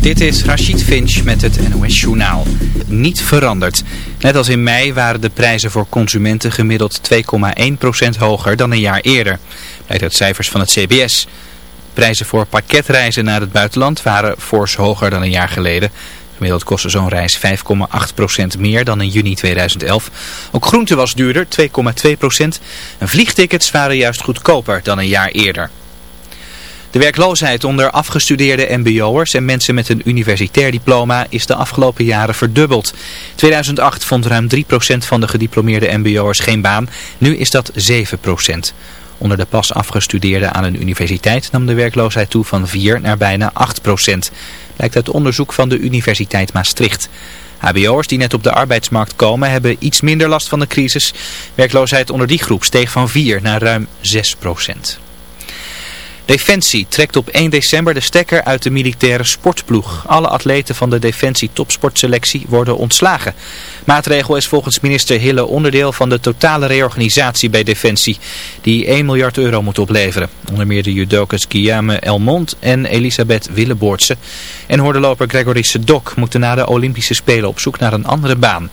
Dit is Rachid Finch met het NOS Journaal. Niet veranderd. Net als in mei waren de prijzen voor consumenten gemiddeld 2,1% hoger dan een jaar eerder. Blijkt uit cijfers van het CBS. Prijzen voor pakketreizen naar het buitenland waren fors hoger dan een jaar geleden. Gemiddeld kostte zo'n reis 5,8% meer dan in juni 2011. Ook groente was duurder, 2,2%. En vliegtickets waren juist goedkoper dan een jaar eerder. De werkloosheid onder afgestudeerde mbo'ers en mensen met een universitair diploma is de afgelopen jaren verdubbeld. 2008 vond ruim 3% van de gediplomeerde mbo'ers geen baan, nu is dat 7%. Onder de pas afgestudeerden aan een universiteit nam de werkloosheid toe van 4 naar bijna 8%. Lijkt uit onderzoek van de Universiteit Maastricht. HBO'ers die net op de arbeidsmarkt komen hebben iets minder last van de crisis. Werkloosheid onder die groep steeg van 4 naar ruim 6 procent. Defensie trekt op 1 december de stekker uit de militaire sportploeg. Alle atleten van de Defensie topsportselectie worden ontslagen. Maatregel is volgens minister Hille onderdeel van de totale reorganisatie bij Defensie, die 1 miljard euro moet opleveren. Onder meer de judokas Guillaume Elmond en Elisabeth Willeboortse. En hoordeloper Gregory Sedok moeten na de Olympische Spelen op zoek naar een andere baan.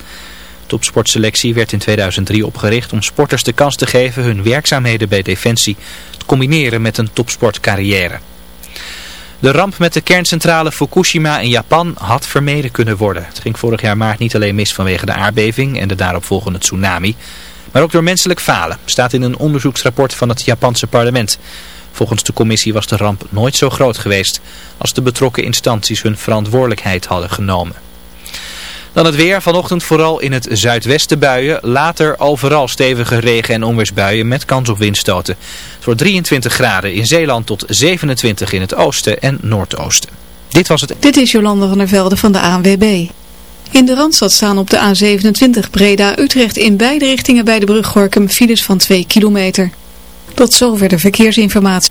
Topsportselectie werd in 2003 opgericht om sporters de kans te geven hun werkzaamheden bij Defensie combineren met een topsportcarrière. De ramp met de kerncentrale Fukushima in Japan had vermeden kunnen worden. Het ging vorig jaar maart niet alleen mis vanwege de aardbeving en de daaropvolgende tsunami, maar ook door menselijk falen, staat in een onderzoeksrapport van het Japanse parlement. Volgens de commissie was de ramp nooit zo groot geweest als de betrokken instanties hun verantwoordelijkheid hadden genomen. Dan het weer. Vanochtend vooral in het zuidwesten buien. Later overal stevige regen- en onweersbuien met kans op windstoten. Wordt 23 graden in Zeeland tot 27 in het oosten en noordoosten. Dit was het. Dit is Jolande van der Velde van de ANWB. In de Randstad staan op de A27 Breda-Utrecht in beide richtingen bij de brug Gorkum files van 2 kilometer. Tot zover de verkeersinformatie.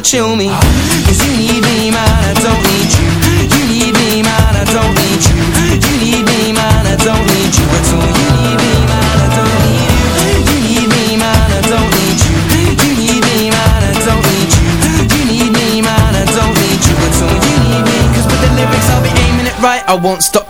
Gabriella chill me. Cause you need me man, I don't need you. You need me man, I don't need you. You need me man, I don't need you at all. You need me man, I don't need you. You need me man, I don't need you. You need me man, I don't need you. You need me man, I don't need you at all. You need me cause with the lyrics I'll be aiming it right. I won't stop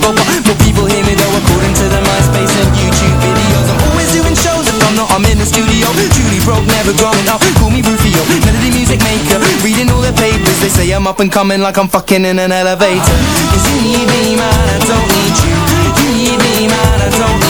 But more people hear me though According to the MySpace and YouTube videos. I'm always doing shows If I'm not I'm in the studio. Truly broke never growing up. Call me Rufio Melody music maker. Reading all the papers They say I'm up and coming Like I'm fucking in an elevator. Cause you need me man I don't need you. You need me man I don't need You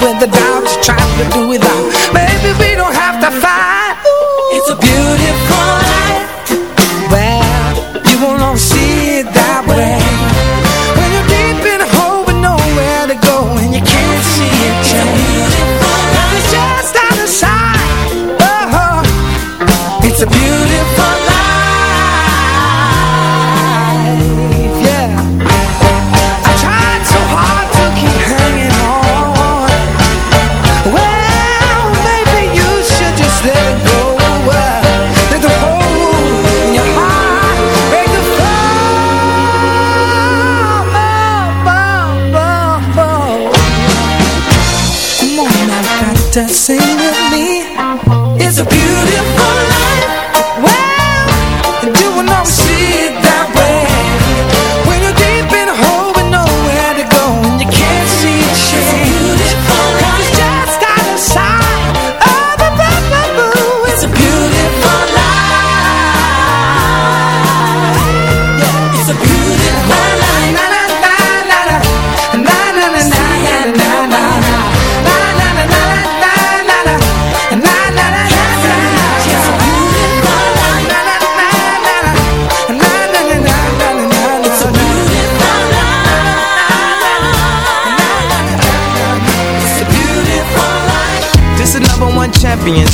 without you try to do without. Maybe we don't have to fight.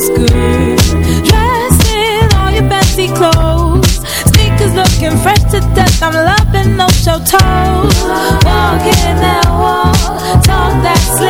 To good. Dressed in all your fancy clothes. Sneakers looking fresh to death. I'm loving no show toes. Walking that wall. Talk that slick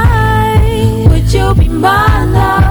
be my love.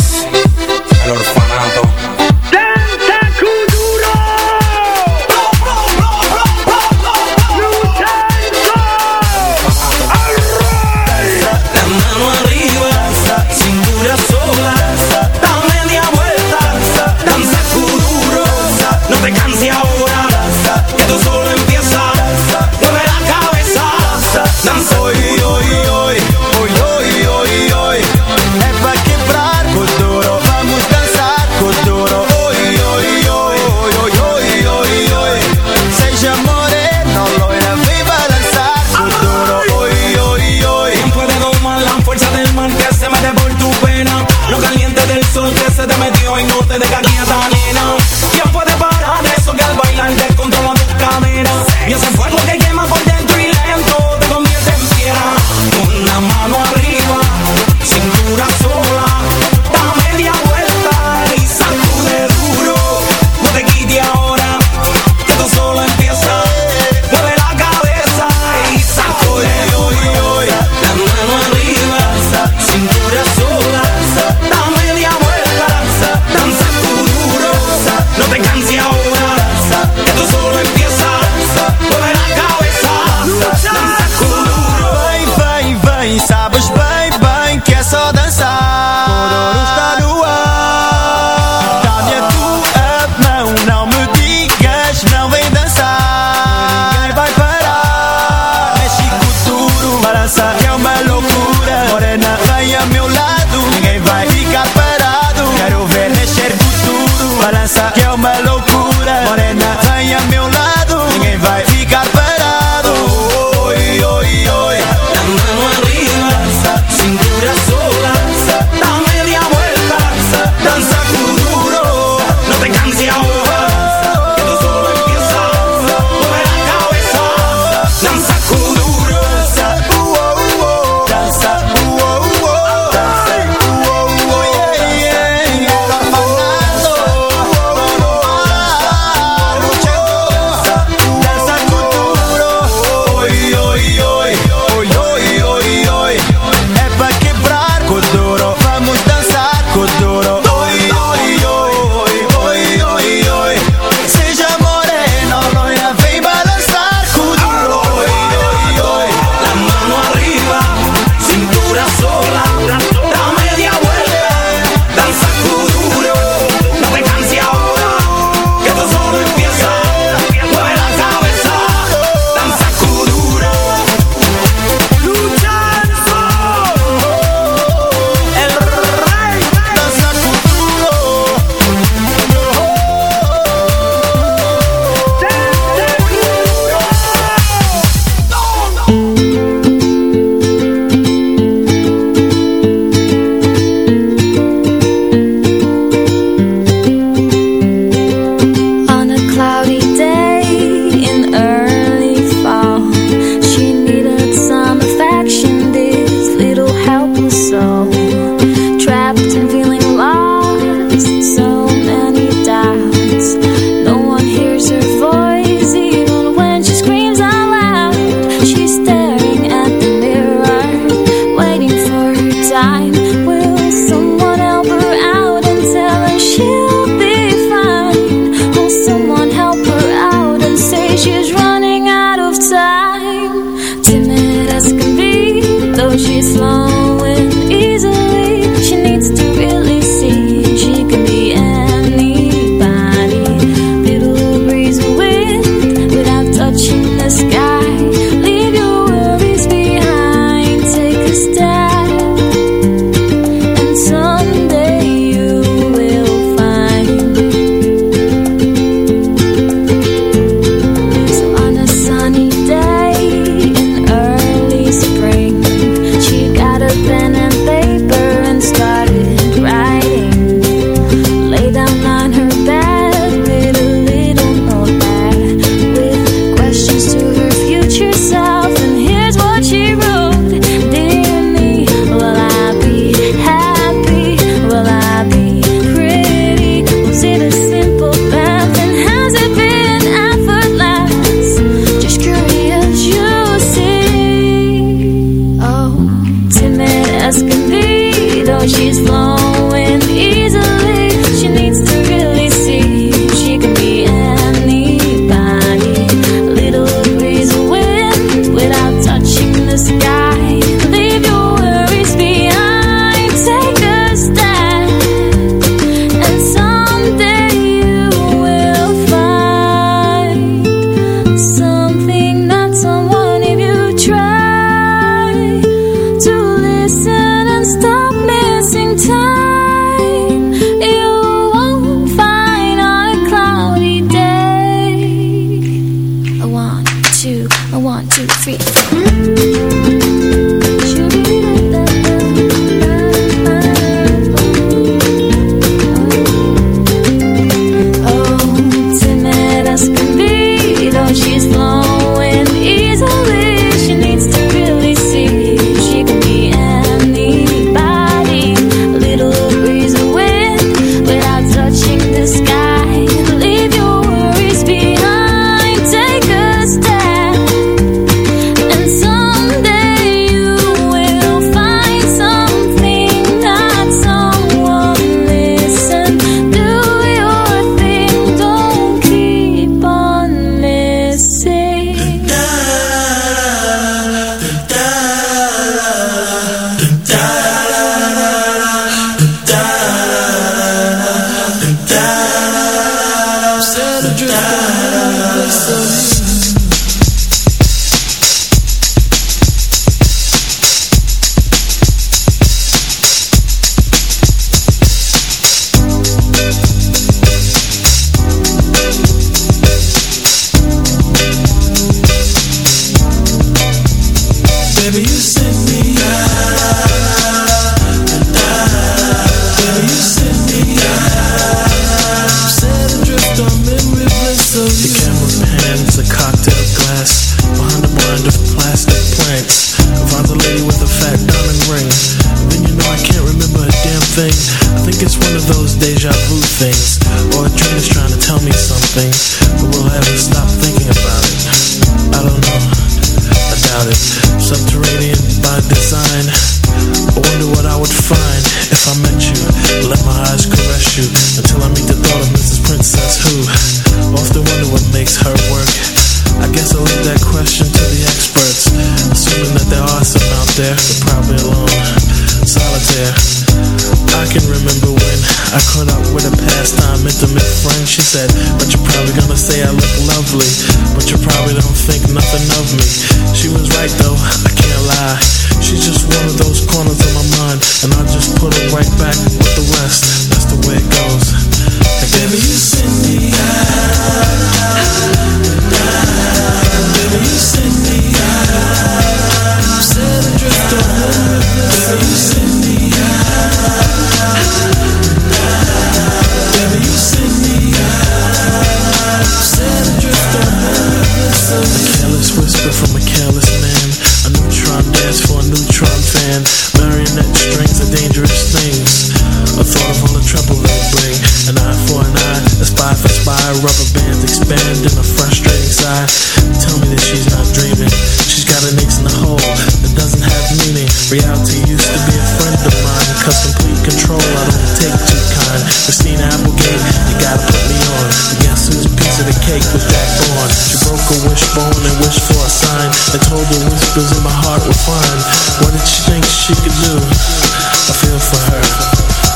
take G-Con Christina Applegate, you gotta put me on. But guess whose piece of the cake was born She broke a wishbone and wished for a sign. I told her whispers in my heart were fine. What did she think she could do? I feel for her.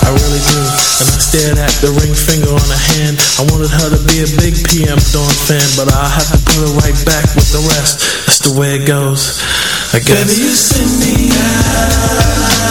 I really do. And I stared at the ring finger on her hand. I wanted her to be a big PM Dawn fan But I have to put her right back with the rest. That's the way it goes, I guess. Baby, you send me out.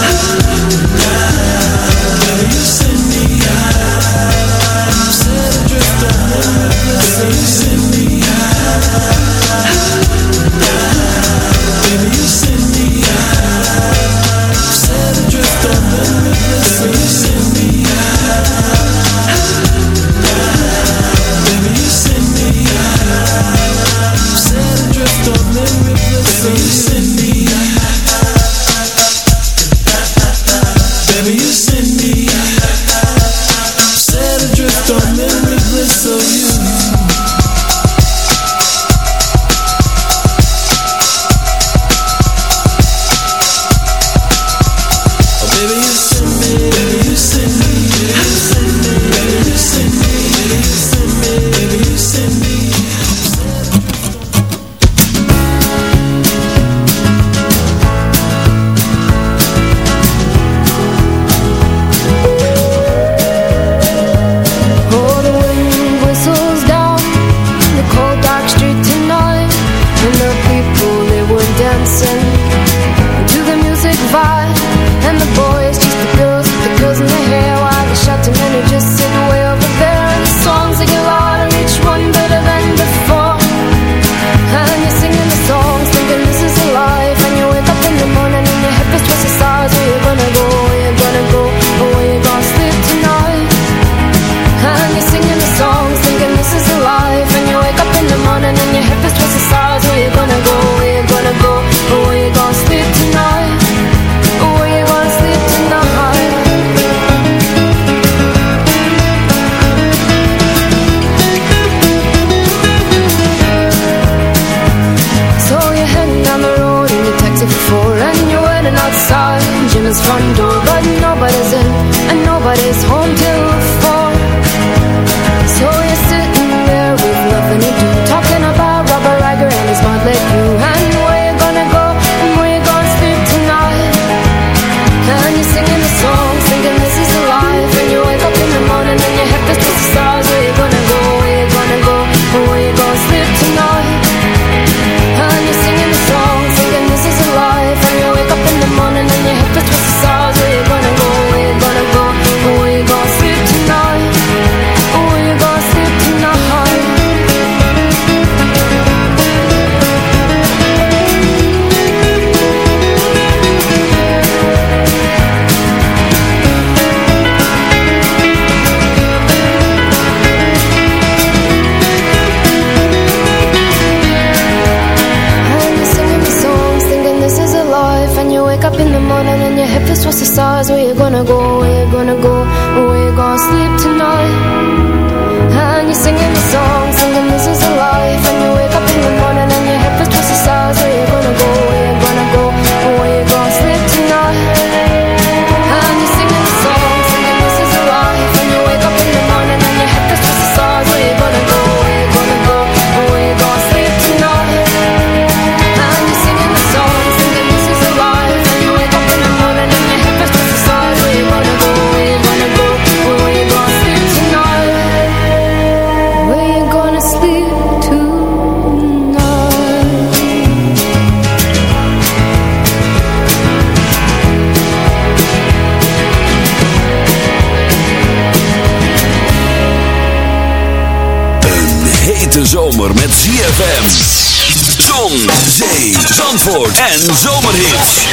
En zomerhits.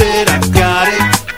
said I got it.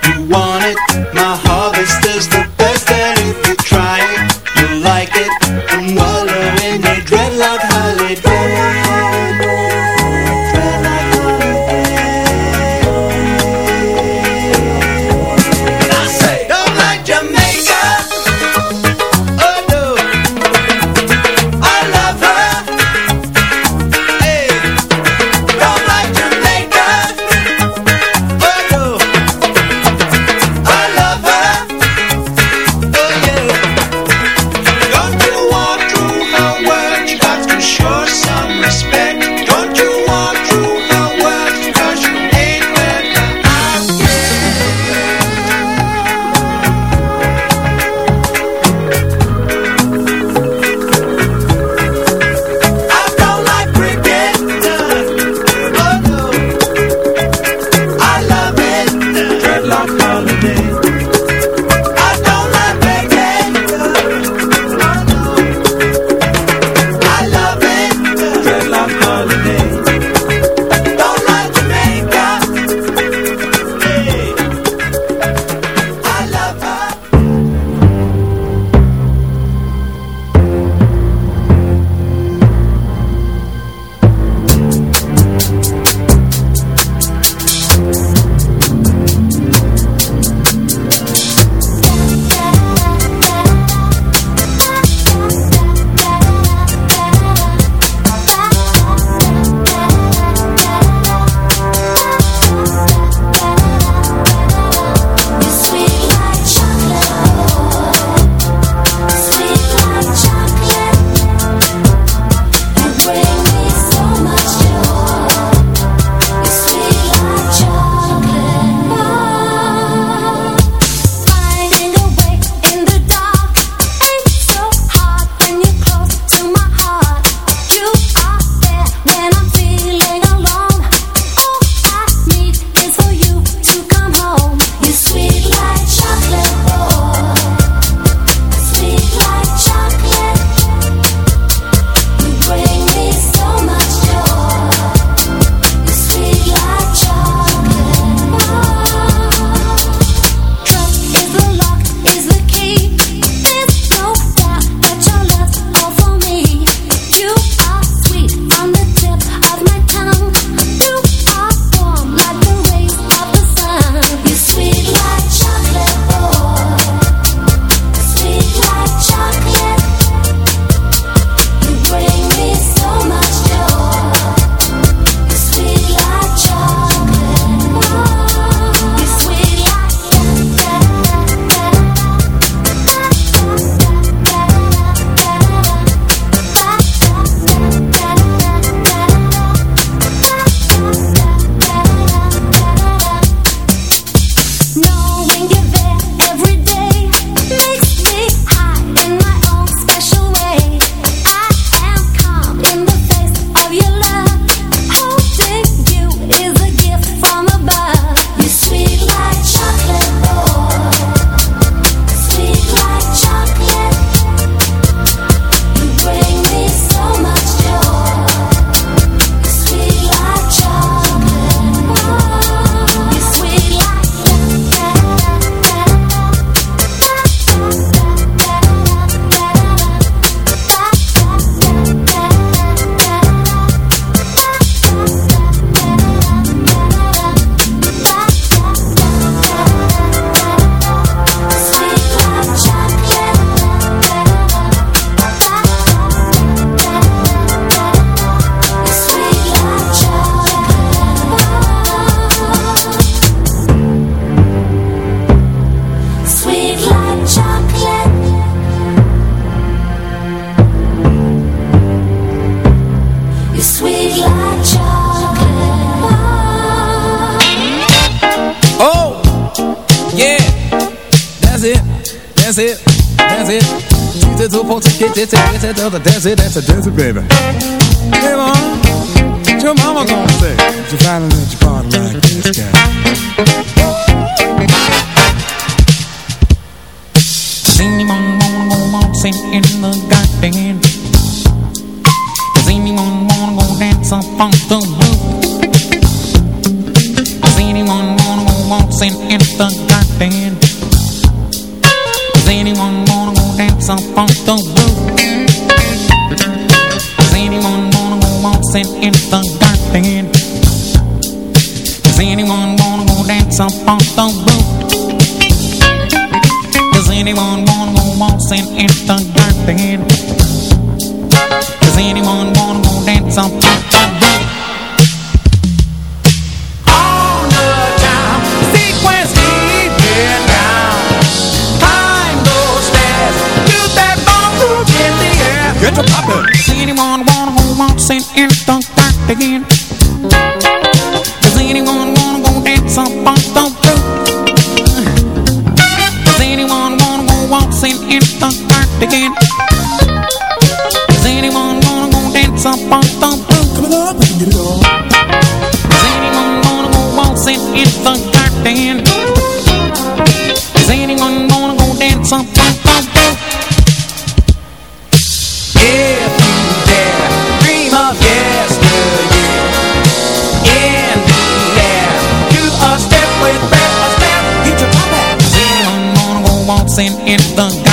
Get your ticket to the dance, dance, dance, baby. Hey, mom, your mama gonna say, you finally Saint in dan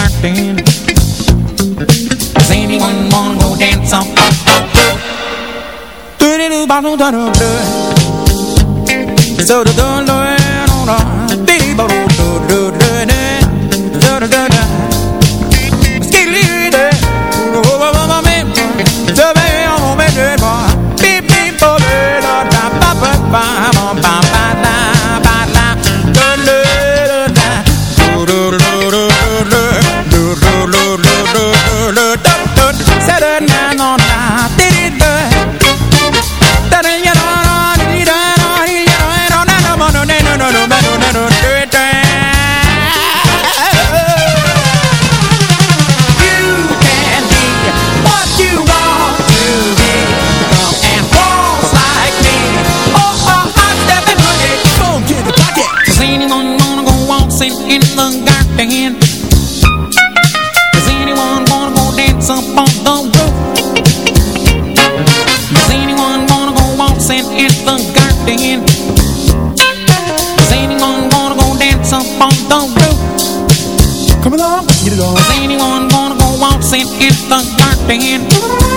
Is anyone gonna go out and get the garden?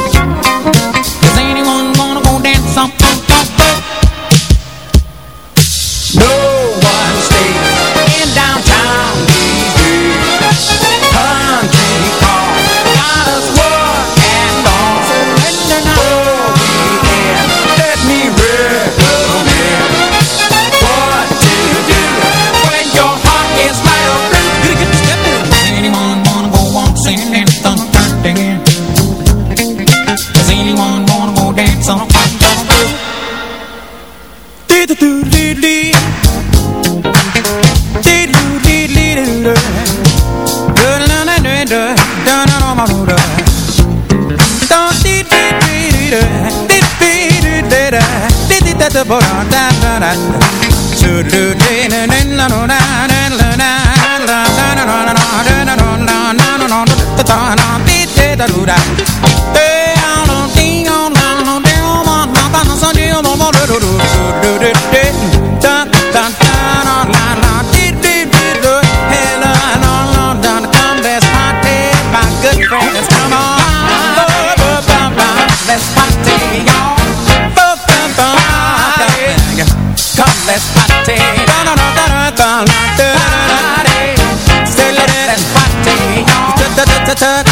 turn